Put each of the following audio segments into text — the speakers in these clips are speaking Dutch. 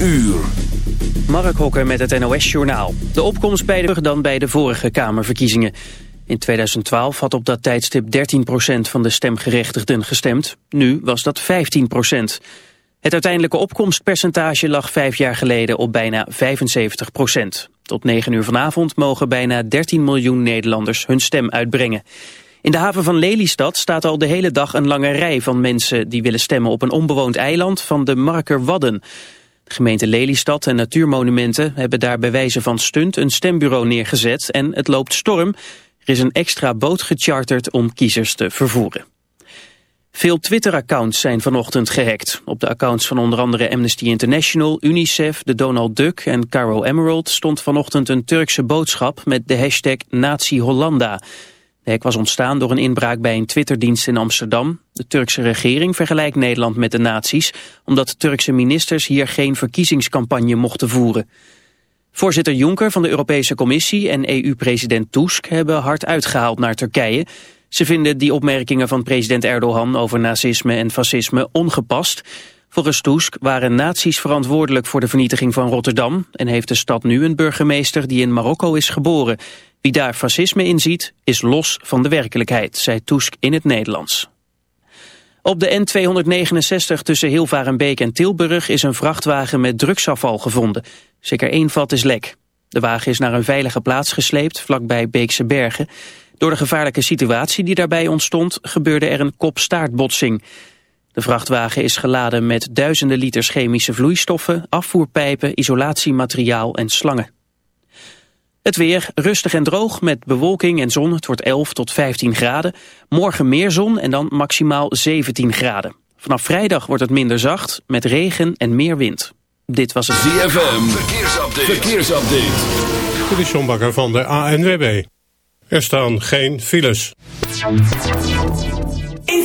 uur. Mark Hokker met het NOS-journaal. De opkomst bij de dan bij de vorige Kamerverkiezingen. In 2012 had op dat tijdstip 13% van de stemgerechtigden gestemd. Nu was dat 15%. Het uiteindelijke opkomstpercentage lag vijf jaar geleden op bijna 75%. Tot 9 uur vanavond mogen bijna 13 miljoen Nederlanders hun stem uitbrengen. In de haven van Lelystad staat al de hele dag een lange rij van mensen die willen stemmen op een onbewoond eiland van de Marker Wadden. Gemeente Lelystad en Natuurmonumenten hebben daar bij wijze van stunt een stembureau neergezet en het loopt storm. Er is een extra boot gecharterd om kiezers te vervoeren. Veel Twitter-accounts zijn vanochtend gehackt. Op de accounts van onder andere Amnesty International, UNICEF, de Donald Duck en Caro Emerald stond vanochtend een Turkse boodschap met de hashtag Nazi Hollanda. De hek was ontstaan door een inbraak bij een Twitterdienst in Amsterdam. De Turkse regering vergelijkt Nederland met de nazi's... omdat Turkse ministers hier geen verkiezingscampagne mochten voeren. Voorzitter Juncker van de Europese Commissie en EU-president Tusk... hebben hard uitgehaald naar Turkije. Ze vinden die opmerkingen van president Erdogan over nazisme en fascisme ongepast... Volgens Tusk waren nazi's verantwoordelijk voor de vernietiging van Rotterdam... en heeft de stad nu een burgemeester die in Marokko is geboren. Wie daar fascisme in ziet, is los van de werkelijkheid, zei Tusk in het Nederlands. Op de N269 tussen Hilvarenbeek en Tilburg is een vrachtwagen met drugsafval gevonden. Zeker één vat is lek. De wagen is naar een veilige plaats gesleept, vlakbij Beekse Bergen. Door de gevaarlijke situatie die daarbij ontstond, gebeurde er een kop-staartbotsing. De vrachtwagen is geladen met duizenden liters chemische vloeistoffen, afvoerpijpen, isolatiemateriaal en slangen. Het weer rustig en droog met bewolking en zon. Het wordt 11 tot 15 graden. Morgen meer zon en dan maximaal 17 graden. Vanaf vrijdag wordt het minder zacht met regen en meer wind. Dit was het ZFM. Verkeersupdate. Verkeersupdate. De Sjombakker van de ANWB. Er staan geen files. In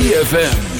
ZFM.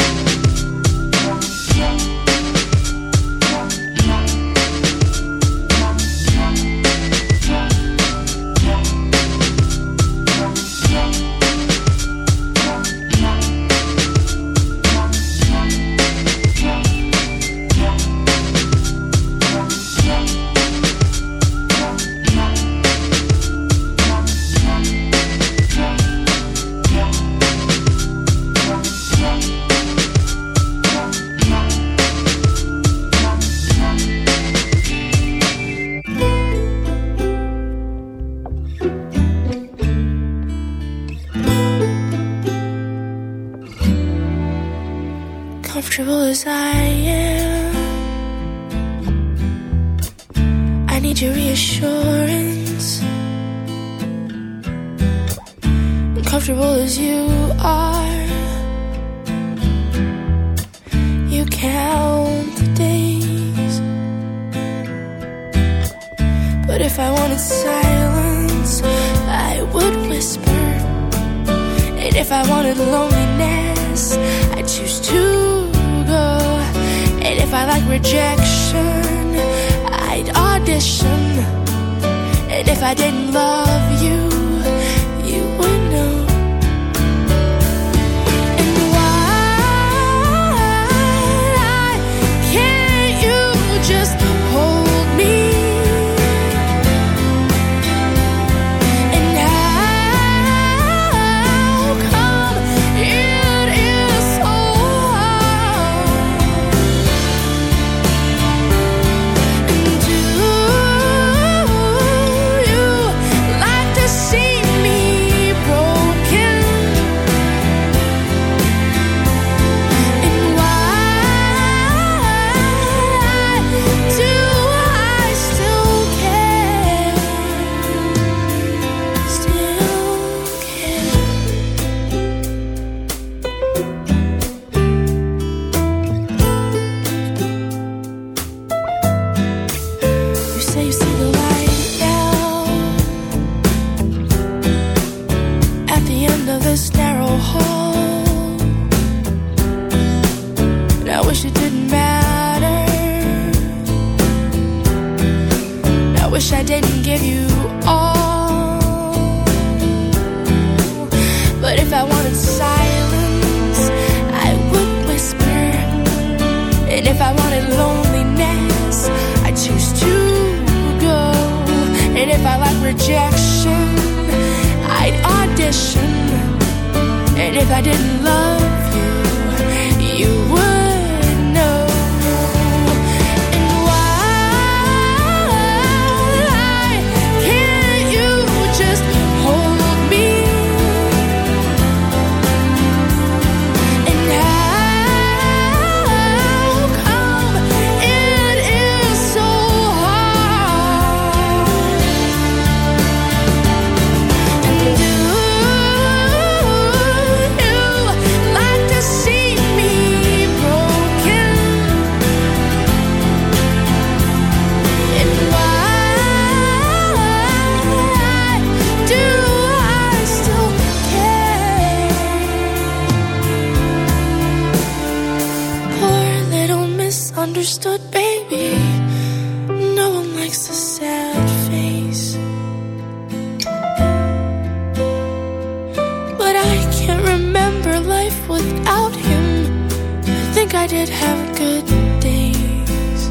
life without him. I think I did have good days.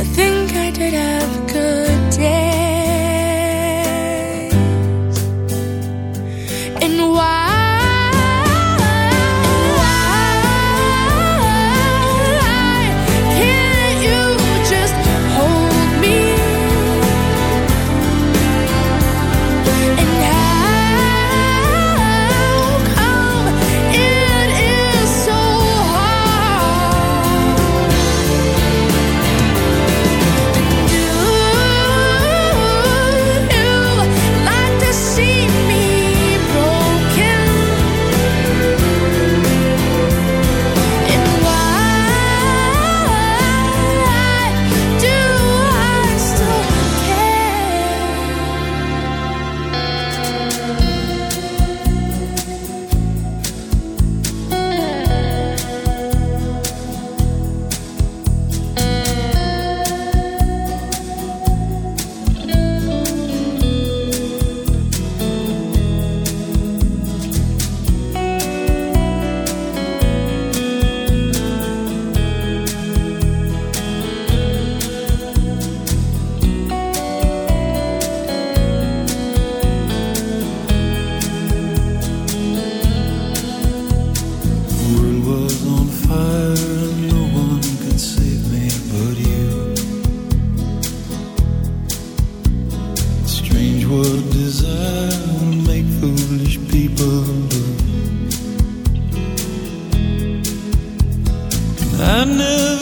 I think I did have. I never